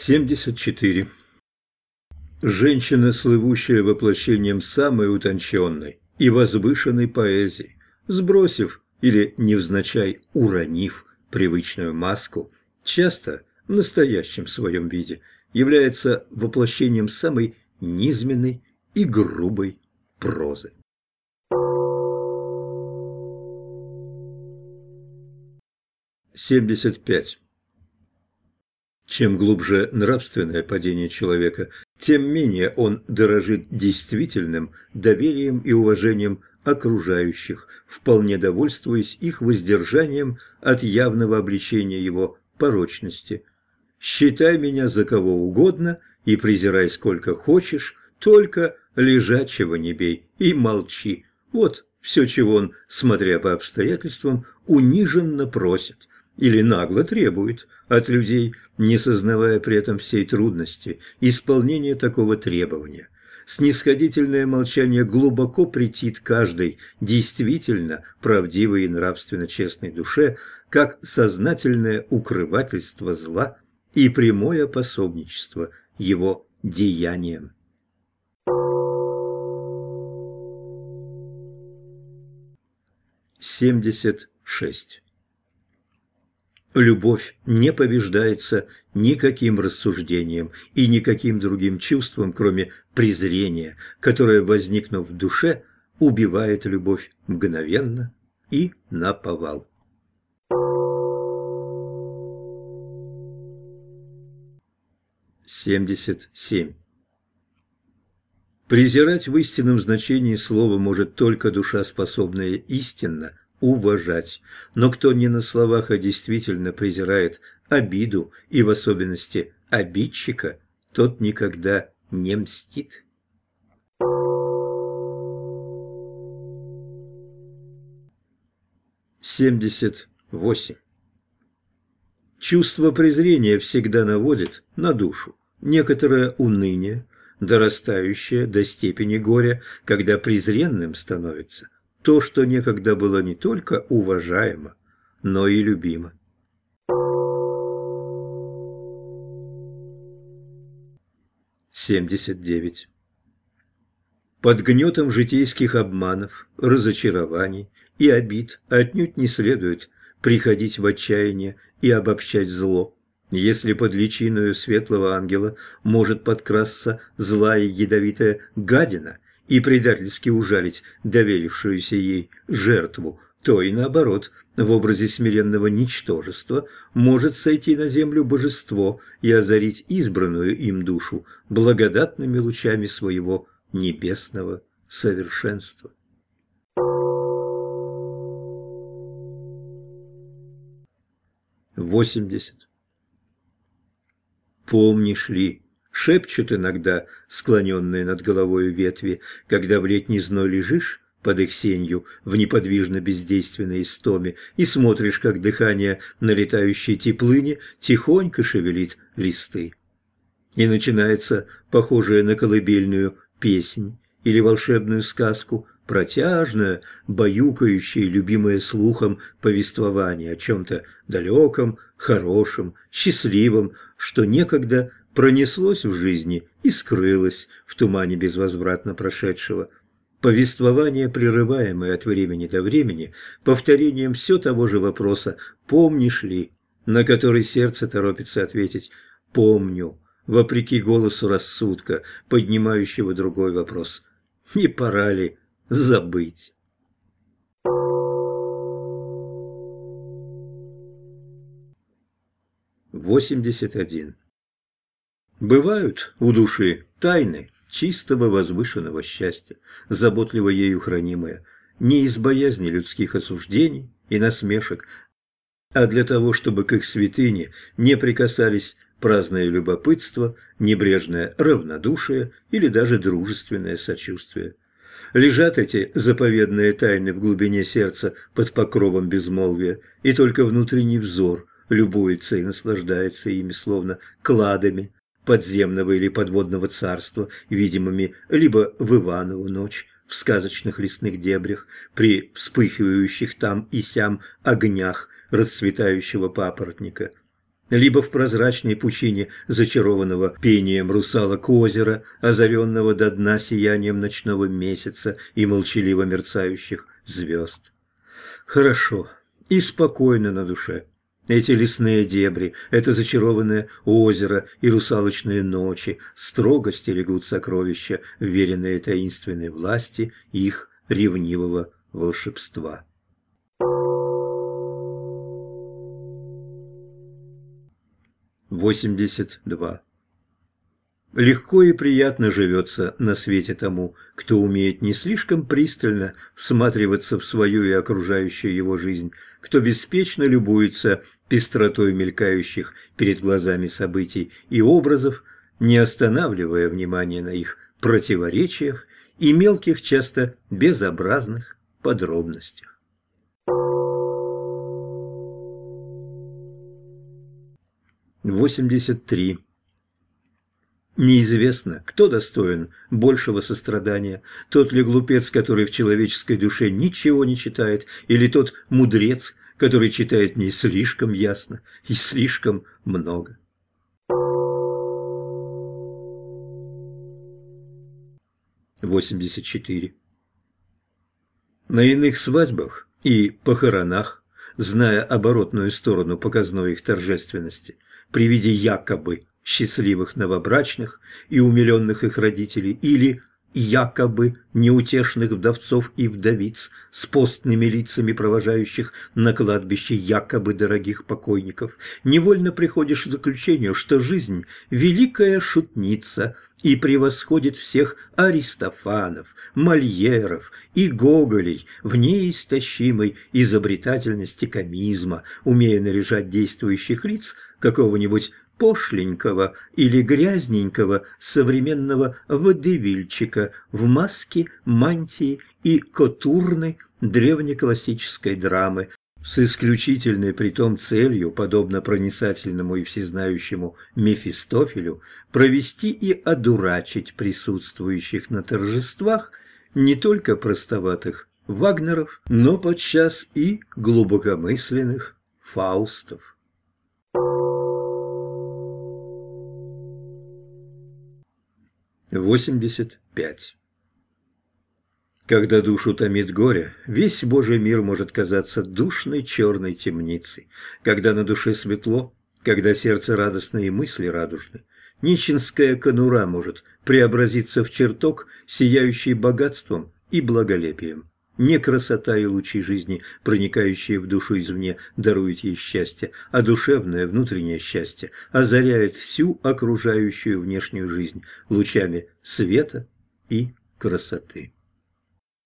74. Женщина, слывущая воплощением самой утонченной и возвышенной поэзии, сбросив или невзначай уронив привычную маску, часто в настоящем своем виде является воплощением самой низменной и грубой прозы. Семьдесят пять. Чем глубже нравственное падение человека, тем менее он дорожит действительным доверием и уважением окружающих, вполне довольствуясь их воздержанием от явного обличения его порочности. «Считай меня за кого угодно и презирай сколько хочешь, только лежачего не бей и молчи». Вот все, чего он, смотря по обстоятельствам, униженно просит или нагло требует от людей, не сознавая при этом всей трудности исполнения такого требования. Снисходительное молчание глубоко претит каждой действительно правдивой и нравственно честной душе, как сознательное укрывательство зла и прямое пособничество его деяниям. Семьдесят шесть. Любовь не побеждается никаким рассуждением и никаким другим чувством, кроме презрения, которое, возникнув в душе, убивает любовь мгновенно и наповал. Семьдесят семь. Презирать в истинном значении слова может только душа, способная истинно уважать. Но кто не на словах, а действительно презирает обиду и в особенности обидчика, тот никогда не мстит. Семьдесят восемь. Чувство презрения всегда наводит на душу некоторое уныние, дорастающее до степени горя, когда презренным становится – то, что некогда было не только уважаемо, но и любимо. Семьдесят девять. Под гнетом житейских обманов, разочарований и обид отнюдь не следует приходить в отчаяние и обобщать зло. Если под личиною светлого ангела может подкрасться злая ядовитая гадина – и предательски ужалить доверившуюся ей жертву, то и наоборот, в образе смиренного ничтожества может сойти на землю божество и озарить избранную им душу благодатными лучами своего небесного совершенства. Восемьдесят. Помнишь ли, шепчут иногда склоненные над головой ветви, когда в летний зной лежишь под их сенью в неподвижно бездейственной истоме и смотришь, как дыхание налетающей теплыни тихонько шевелит листы. И начинается похожая на колыбельную песнь или волшебную сказку, протяжное, баюкающее, любимое слухом повествование о чем-то далеком, хорошем, счастливом, что некогда пронеслось в жизни и скрылось в тумане безвозвратно прошедшего. Повествование, прерываемое от времени до времени, повторением все того же вопроса «помнишь ли?», на который сердце торопится ответить «помню», вопреки голосу рассудка, поднимающего другой вопрос «не пора ли забыть?» Восемьдесят один. Бывают у души тайны чистого возвышенного счастья, заботливо ею хранимые, не из боязни людских осуждений и насмешек, а для того, чтобы к их святыне не прикасались праздное любопытство, небрежное равнодушие или даже дружественное сочувствие. Лежат эти заповедные тайны в глубине сердца под покровом безмолвия, и только внутренний взор любуется и наслаждается ими, словно кладами, подземного или подводного царства, видимыми либо в Иванову ночь, в сказочных лесных дебрях, при вспыхивающих там и сям огнях расцветающего папоротника. либо в прозрачной пучине зачарованного пением русалок озера, озаренного до дна сиянием ночного месяца и молчаливо мерцающих звезд. Хорошо и спокойно на душе. Эти лесные дебри, это зачарованное озеро и русалочные ночи строго стерегут сокровища, вверенные таинственной власти их ревнивого волшебства. Восемьдесят два. Легко и приятно живется на свете тому, кто умеет не слишком пристально всматриваться в свою и окружающую его жизнь, кто беспечно любуется пестротой мелькающих перед глазами событий и образов, не останавливая внимания на их противоречиях и мелких, часто безобразных подробностях. Восемьдесят три. Неизвестно, кто достоин большего сострадания, тот ли глупец, который в человеческой душе ничего не читает, или тот мудрец, который читает не слишком ясно и слишком много. Восемьдесят четыре. На иных свадьбах и похоронах, зная оборотную сторону показной их торжественности, при виде якобы счастливых новобрачных и умиленных их родителей, или якобы неутешных вдовцов и вдовиц с постными лицами провожающих на кладбище якобы дорогих покойников, невольно приходишь к заключению, что жизнь – великая шутница и превосходит всех Аристофанов, Мольеров и Гоголей в неистощимой изобретательности комизма, умея наряжать действующих лиц какого-нибудь пошленького или грязненького современного водевильчика в маске, мантии и котурны древнеклассической драмы, с исключительной притом целью, подобно проницательному и всезнающему Мефистофелю, провести и одурачить присутствующих на торжествах не только простоватых Вагнеров, но подчас и глубокомысленных Фаустов. 85. Когда душу томит горе, весь Божий мир может казаться душной черной темницей. Когда на душе светло, когда сердце радостно и мысли радужны, нищенская конура может преобразиться в чертог, сияющий богатством и благолепием. Не красота и лучи жизни, проникающие в душу извне, даруют ей счастье, а душевное внутреннее счастье озаряет всю окружающую внешнюю жизнь лучами света и красоты.